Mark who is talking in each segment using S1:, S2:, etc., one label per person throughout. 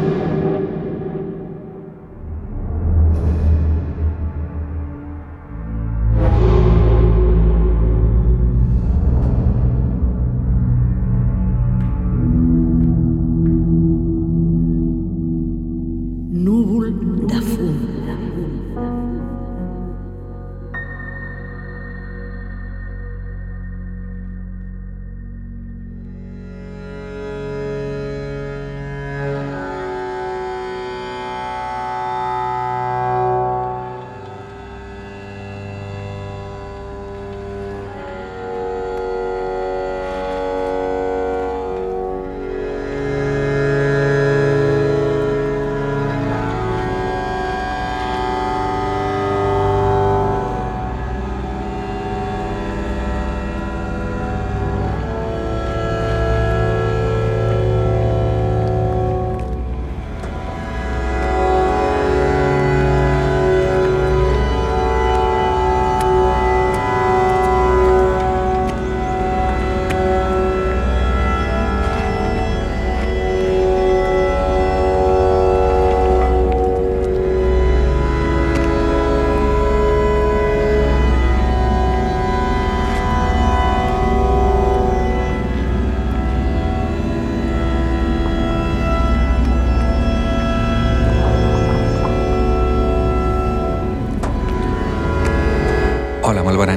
S1: you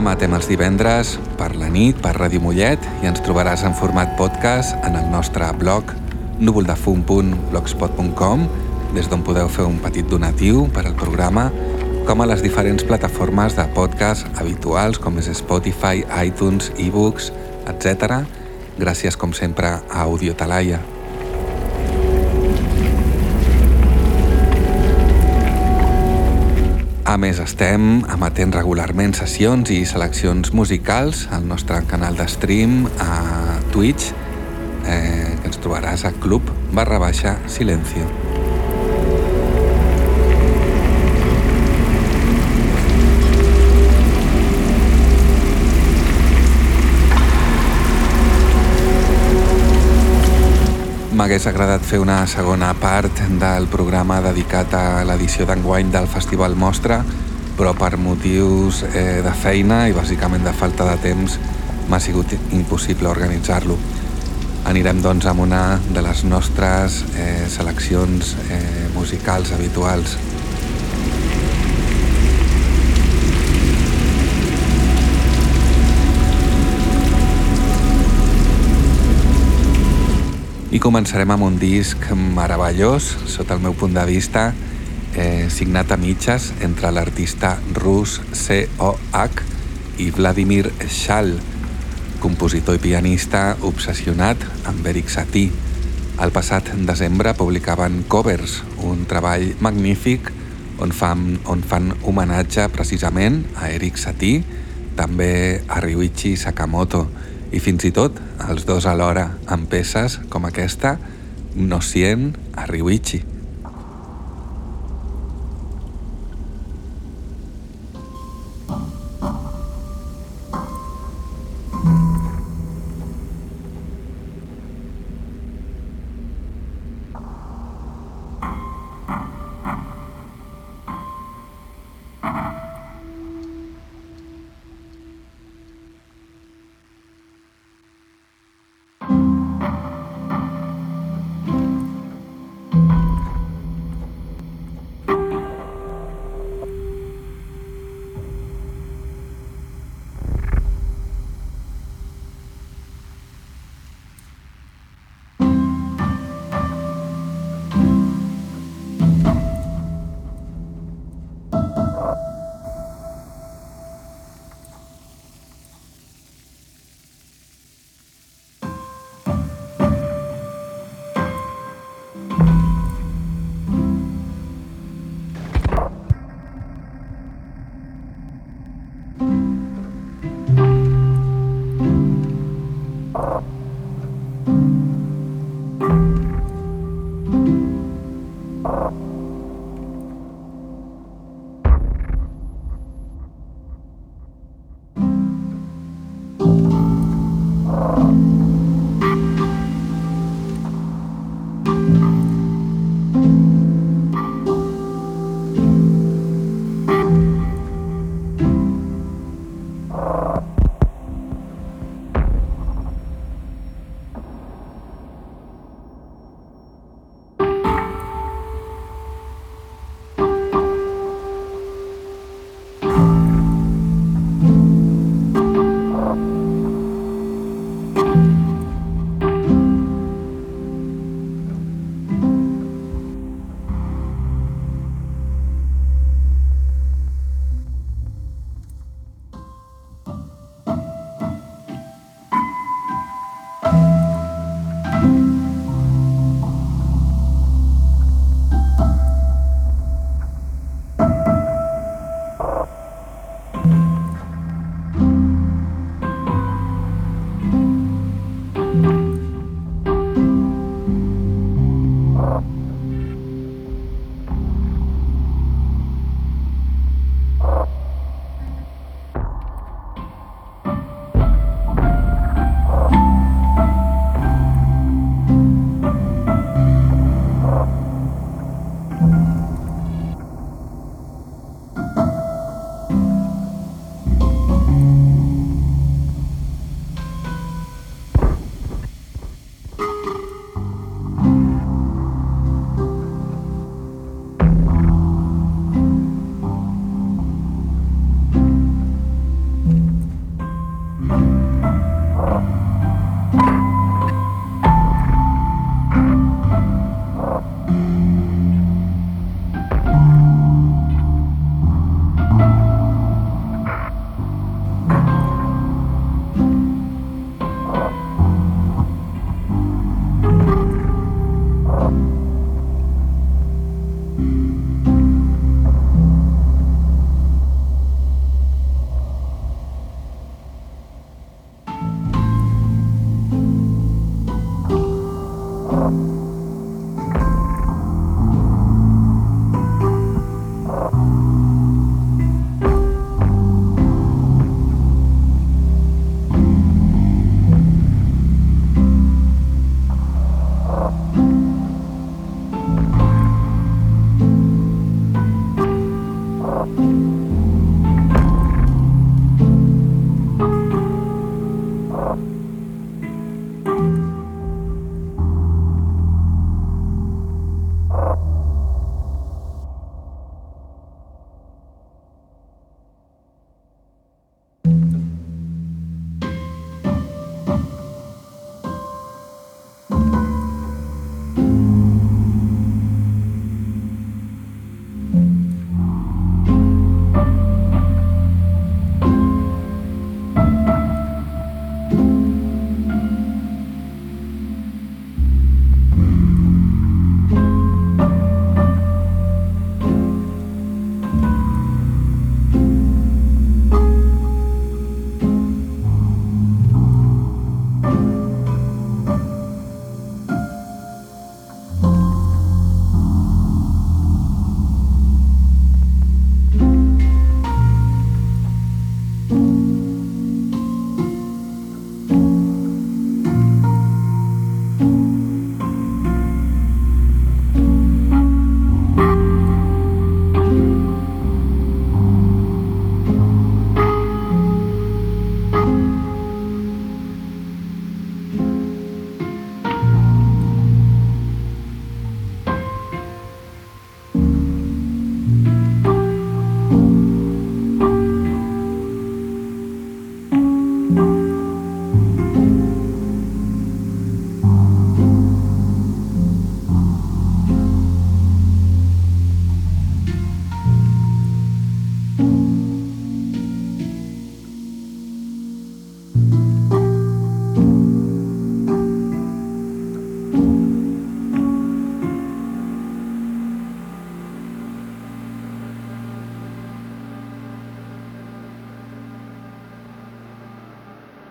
S1: Emetem els divendres per la nit per Ràdio Mollet i ens trobaràs en format podcast en el nostre blog núvoldefum.blogspot.com des d'on podeu fer un petit donatiu per al programa com a les diferents plataformes de podcast habituals com és Spotify, iTunes, ebooks, etc. Gràcies com sempre a Audio Talaia. A més, estem emetent regularment sessions i seleccions musicals al nostre canal de stream a Twitch, eh, que ens trobaràs a club barra baixa silencio. M'hagués agradat fer una segona part del programa dedicat a l'edició d'enguany del Festival Mostra, però per motius eh, de feina i bàsicament de falta de temps m'ha sigut impossible organitzar-lo. Anirem doncs amb una de les nostres eh, seleccions eh, musicals habituals. I començarem amb un disc meravellós, sota el meu punt de vista, eh, signat a mitges entre l'artista rus C.O.H. i Vladimir Shal, compositor i pianista obsessionat amb Eric Satie. Al passat desembre publicaven Covers, un treball magnífic on fan, on fan homenatge precisament a Eric Satie, també a Ryuichi Sakamoto, i fins i tot els dos alhora amb peces com aquesta no sien a Ryuichi.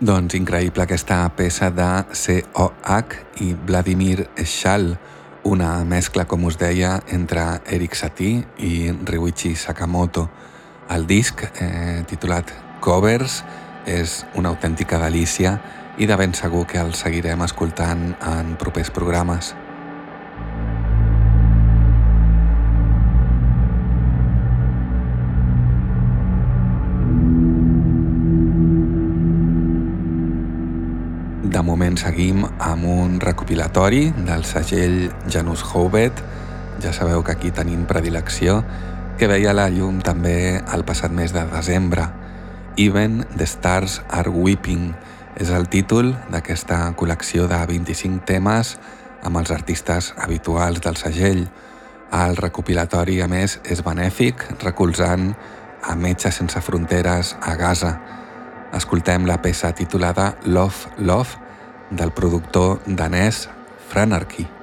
S1: Doncs increïble aquesta peça de COH i Vladimir Schall, una mescla, com us deia, entre Eric Satie i Ryuichi Sakamoto. El disc, eh, titulat Covers, és una autèntica delícia i de ben segur que el seguirem escoltant en propers programes. Seguim amb un recopilatori del segell Janus Hovet. Ja sabeu que aquí tenim predilecció, que veia la llum també el passat mes de desembre. Even the Stars Are Weeping és el títol d'aquesta col·lecció de 25 temes amb els artistes habituals del segell. El recopilatori, a més, és benèfic, recolzant a Metges Sense Fronteres a Gaza, escoltem la peça titulada Love, Love del productor danès Franarchy.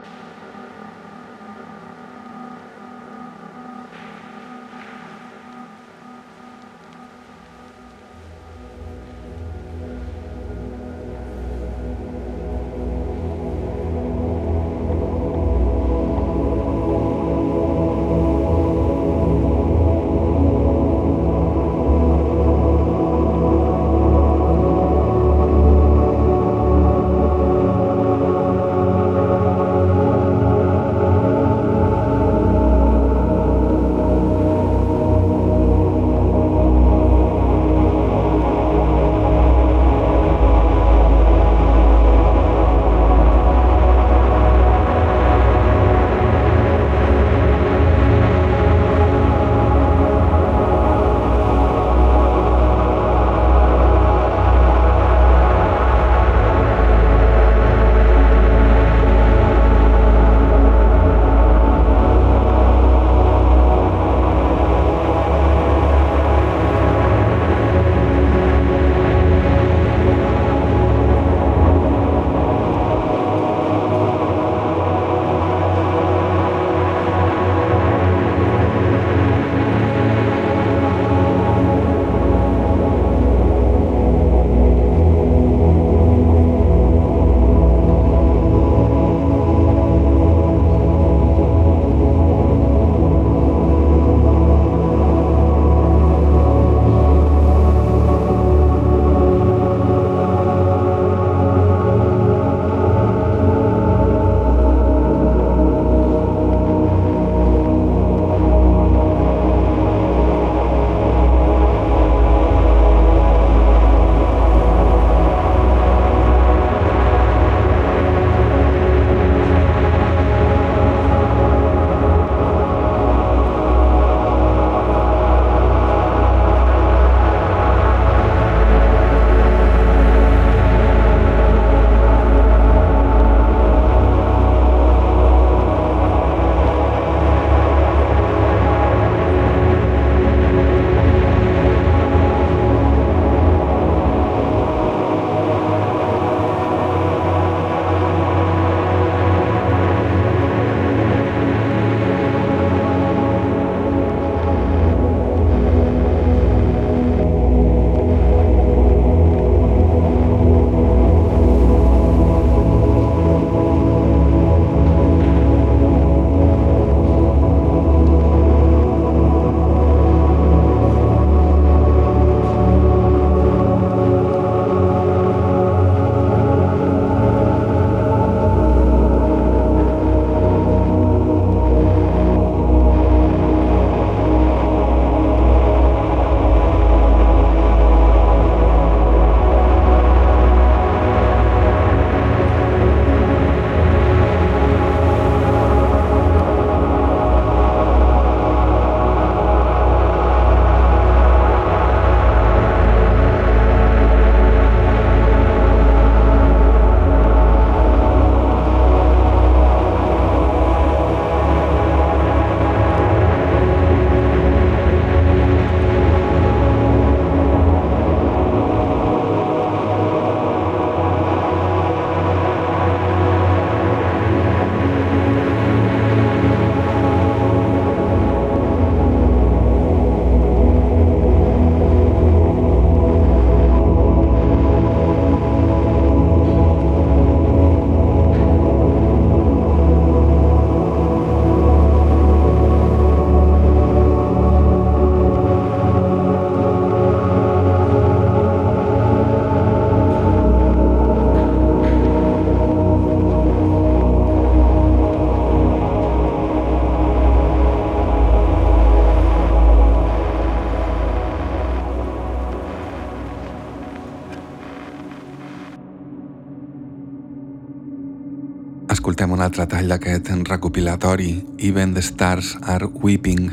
S1: Altre tall d'aquest recopilatori Even the Stars Are Weeping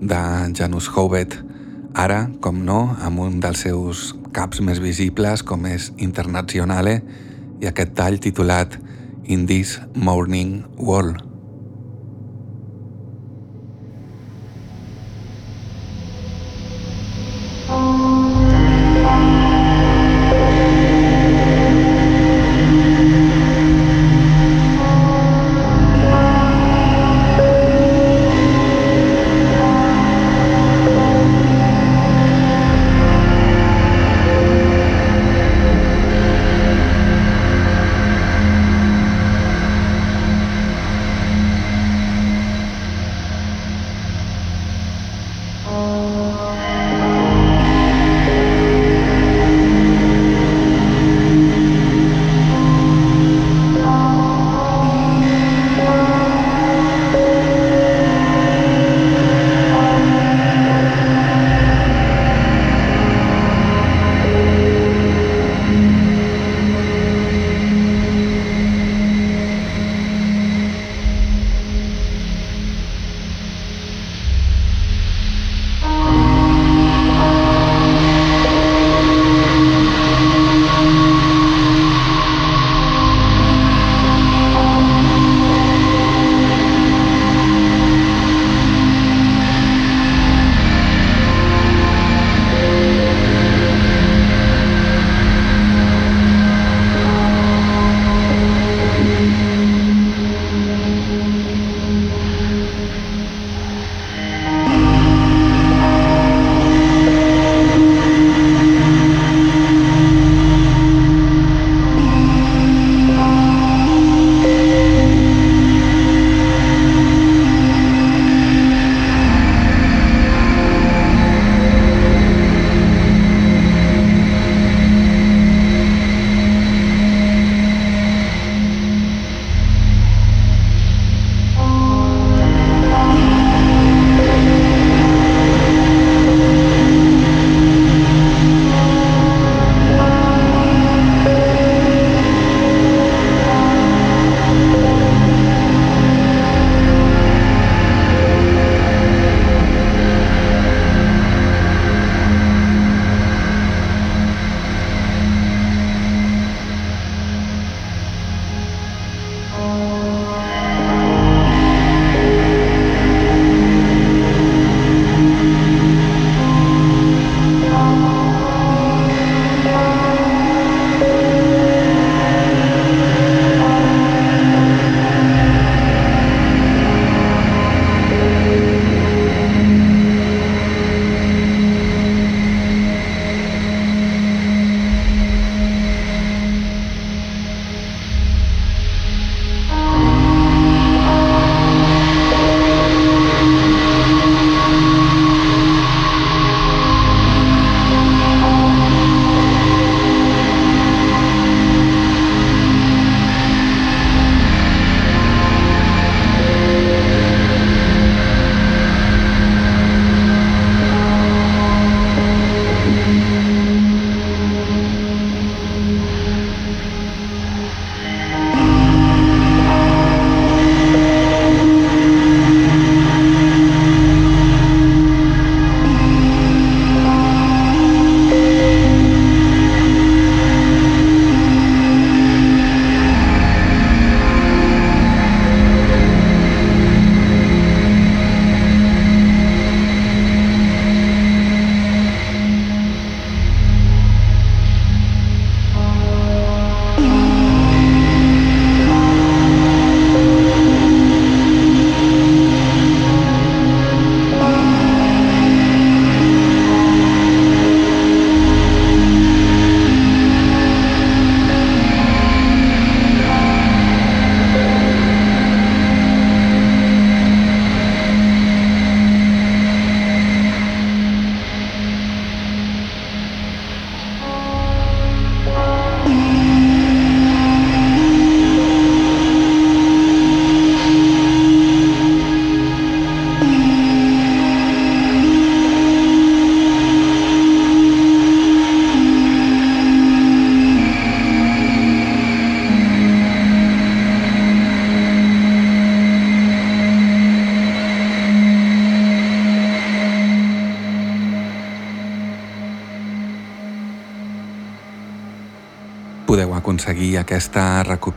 S1: de Janus Hovet ara, com no, amb un dels seus caps més visibles com és Internazionale i aquest tall titulat In This Morning World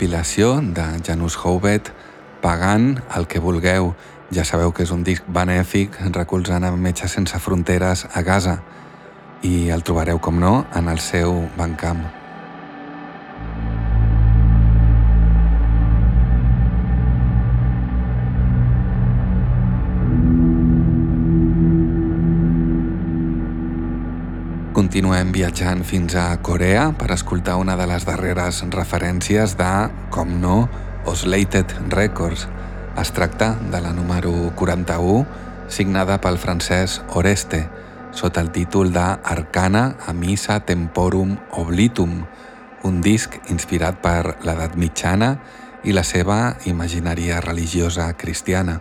S1: recopilació de Janus Hovet pagant el que vulgueu. Ja sabeu que és un disc benèfic recolzant a Metges Sense Fronteres a Gaza i el trobareu, com no, en el seu bancamp. Continuem viatjant fins a Corea per escoltar una de les darreres referències de, com no, Oslated Records. Es tracta de la número 41, signada pel francès Oreste, sota el títol de Arcana Amisa Temporum Oblitum, un disc inspirat per l'edat mitjana i la seva imaginària religiosa cristiana.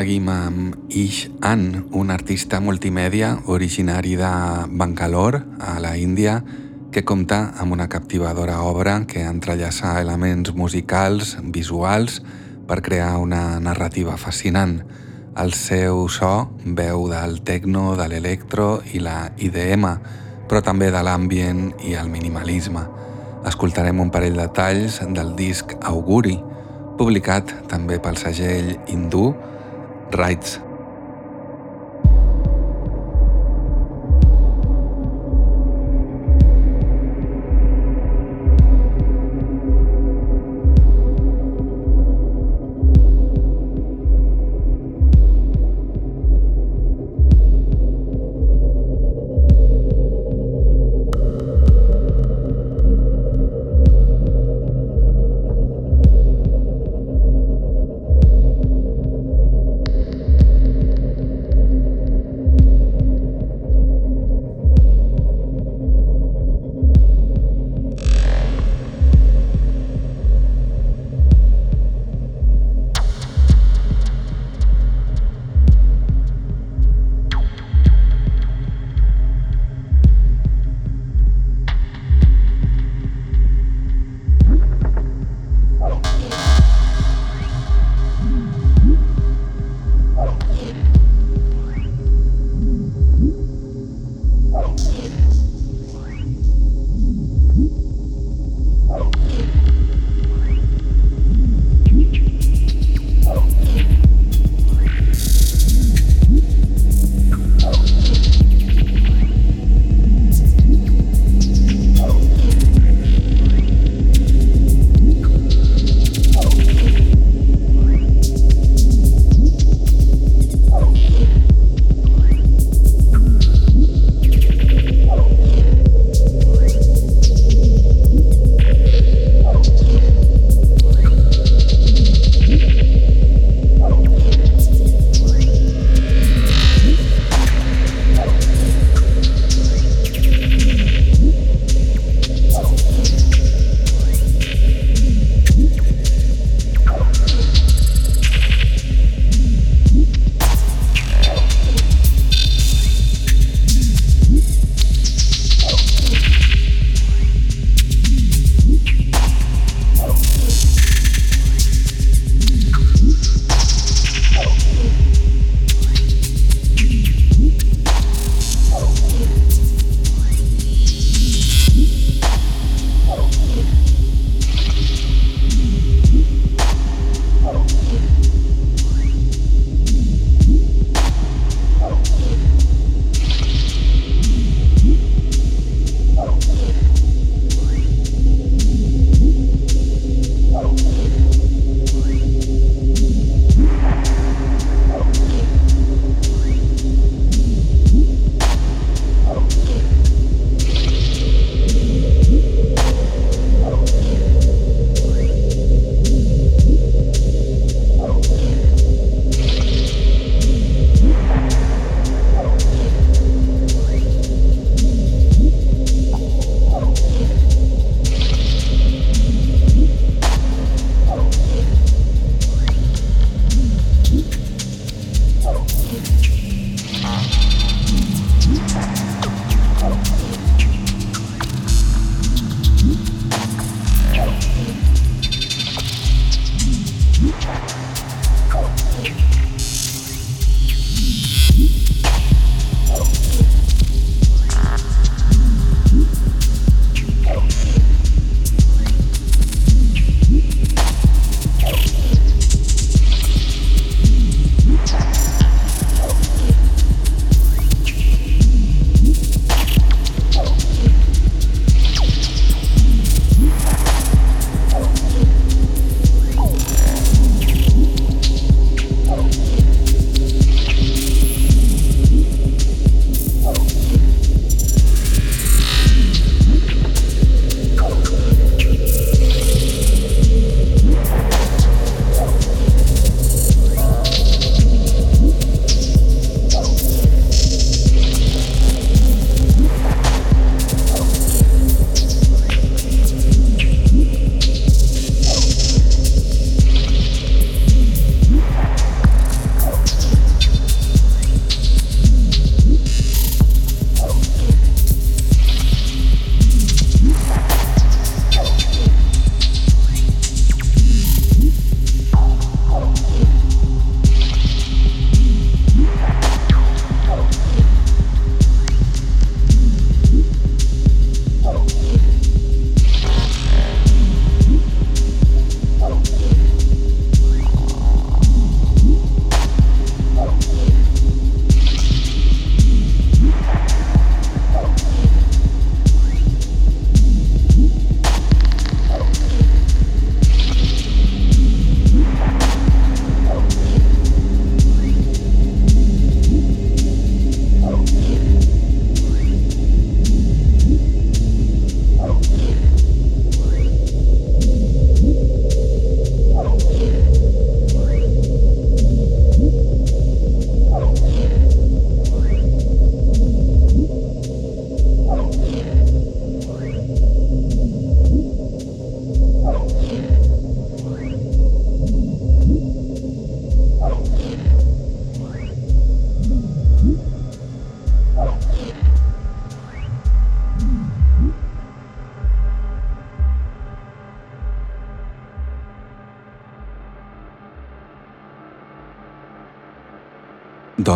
S1: Seguim amb Ish An, un artista multimèdia originari de Bangalore, a la Índia, que compta amb una captivadora obra que entrellaça elements musicals, visuals, per crear una narrativa fascinant. El seu so veu del techno, de l'electro i la IDM, però també de l'ambient i el minimalisme. Escoltarem un parell de talls del disc Auguri, publicat també pel segell hindú Rights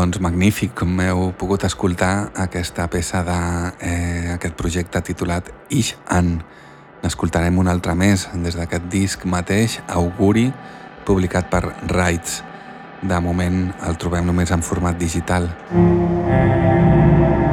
S1: Doncs magnífic, com heu pogut escoltar aquesta peça d'aquest eh, projecte titulat Ish An. N'escoltarem un altre més des d'aquest disc mateix, Auguri, publicat per Rights. De moment el trobem només en format digital. Mm -hmm.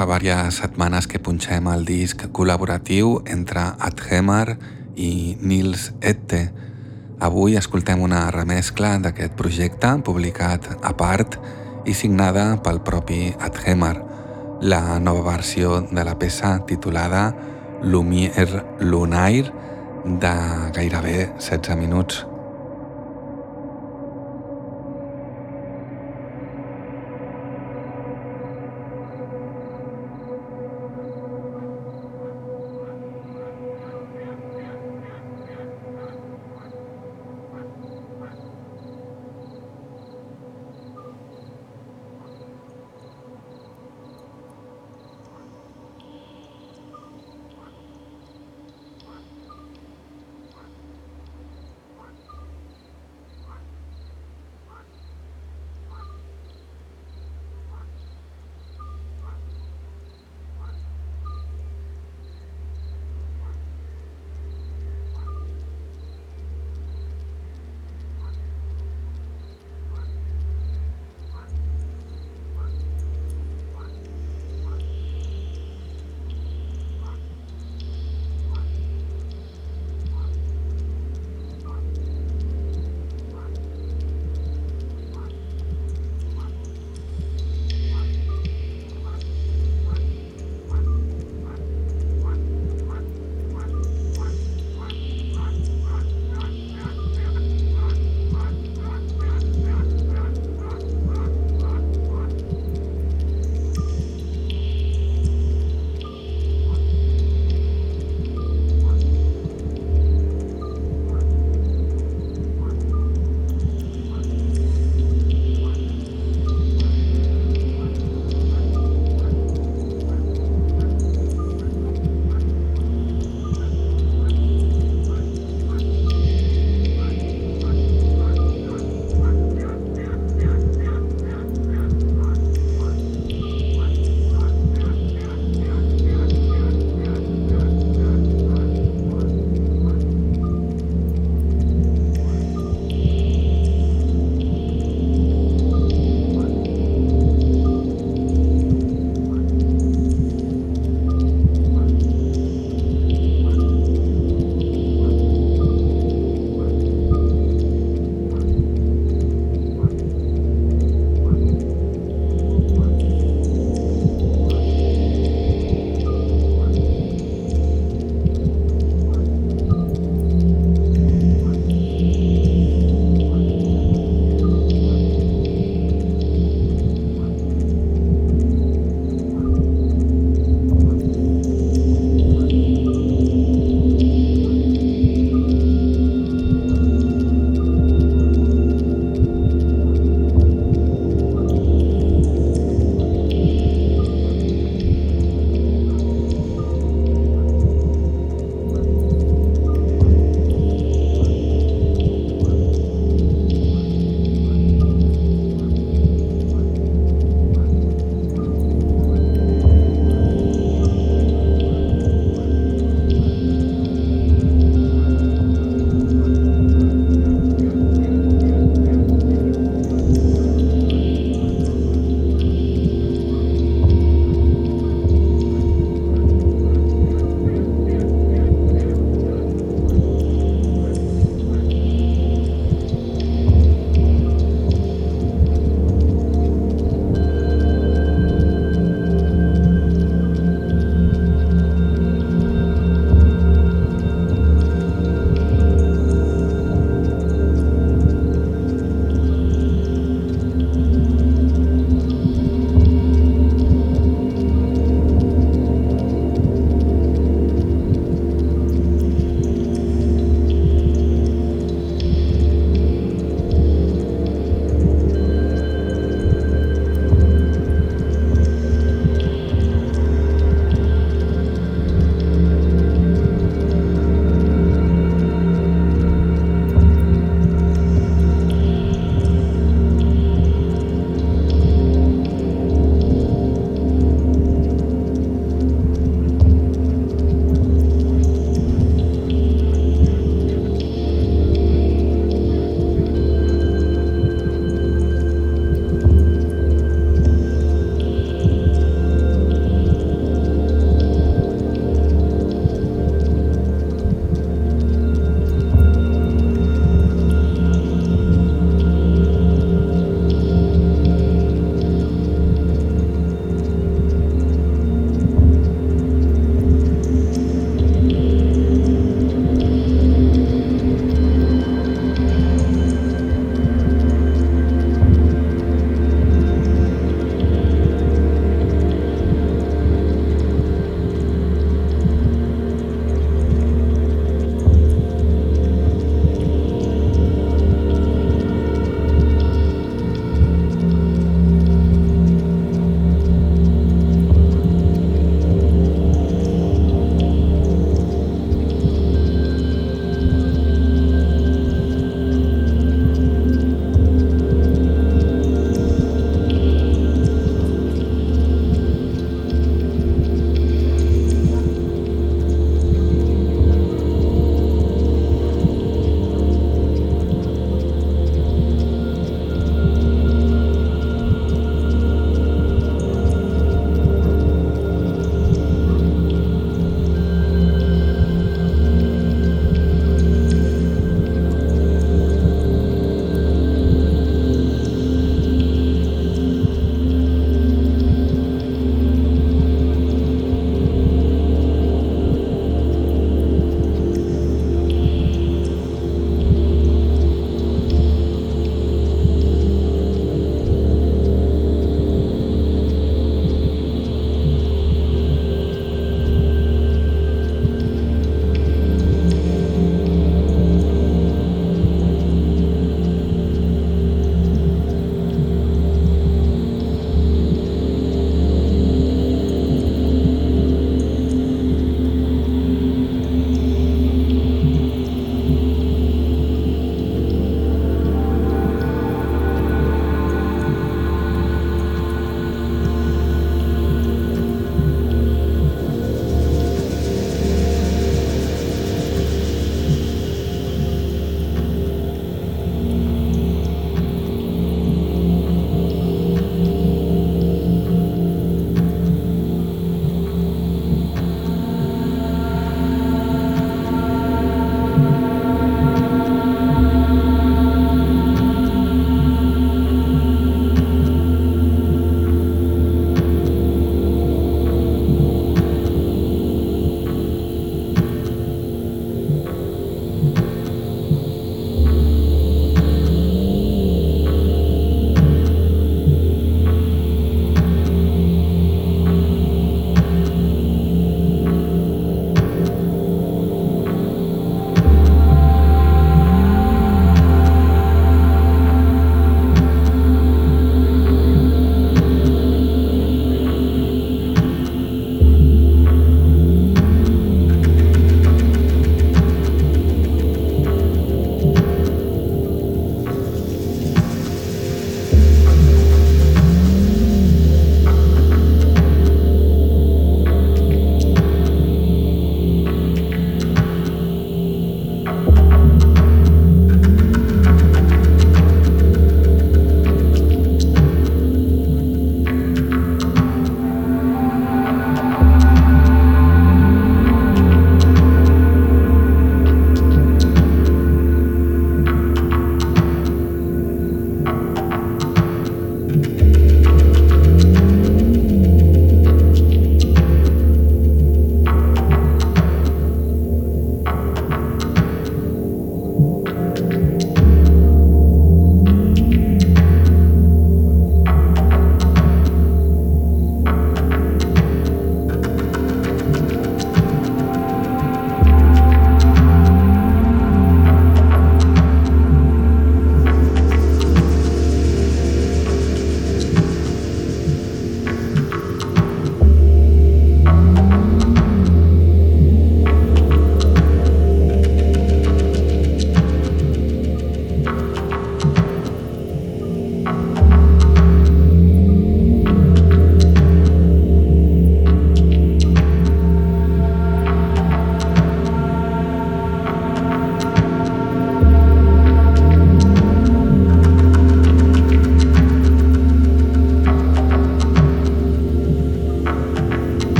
S1: Fa diverses setmanes que punxem el disc col·laboratiu entre Adhemar i Nils Ette. Avui escoltem una remescla d'aquest projecte publicat a part i signada pel propi Adhemar, la nova versió de la peça titulada Lumière Lunaire de gairebé 16 minuts.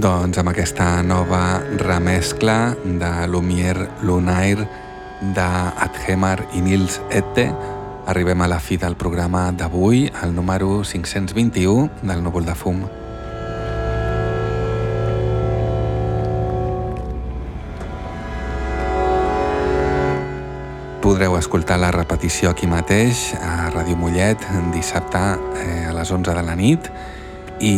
S1: Doncs amb aquesta nova remescla de Lumière Lunaire d'Adhemar i Nils Ette arribem a la fi del programa d'avui, el número 521 del Núvol de Fum. Podreu escoltar la repetició aquí mateix a Ràdio Mollet dissabte eh, a les 11 de la nit i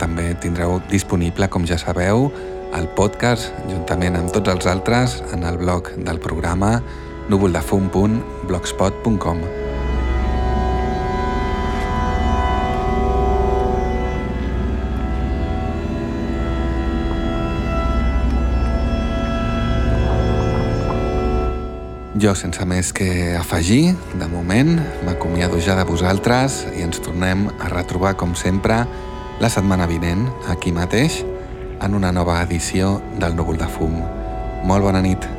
S1: també tindreu disponible, com ja sabeu, el podcast juntament amb tots els altres en el blog del programa núvoldefum.blogspot.com Jo, sense més que afegir, de moment, m'acomiado ja de vosaltres i ens tornem a retrobar, com sempre, la setmana vinent, aquí mateix, en una nova edició del Núvol de Fum. Molt bona nit.